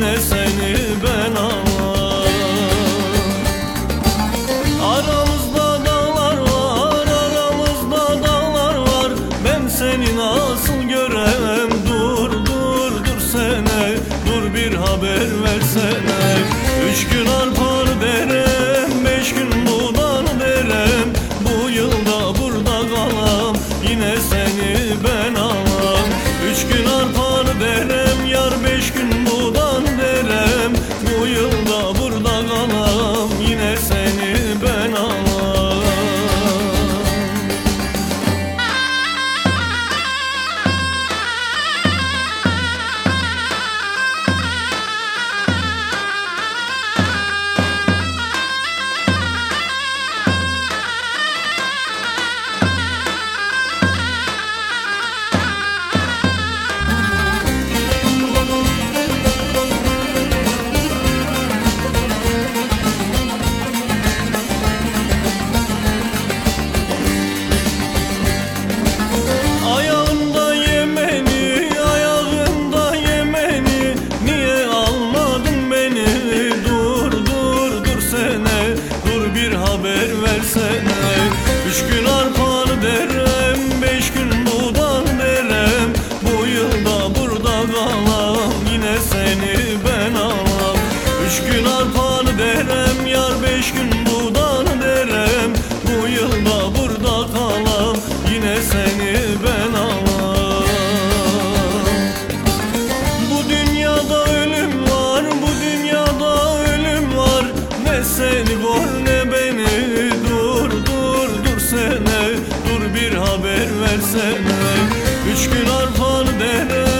yine seni ben aman Aramızda dağlar var, aramızda dağlar var. Ben seni nasıl görem? Dur, dur, dur sene. Dur bir haber versene. Üç gün arpar derem, beş gün bir haber versene Üç gün arpar derem Beş gün budan derem. Bu yılda burada kalam Yine seni ben alam. Üç gün arpar derem Yar beş gün budan derem. Bu yılda burada kalam Yine seni ben alam. Seni gör haber versene Üç gün arpar dere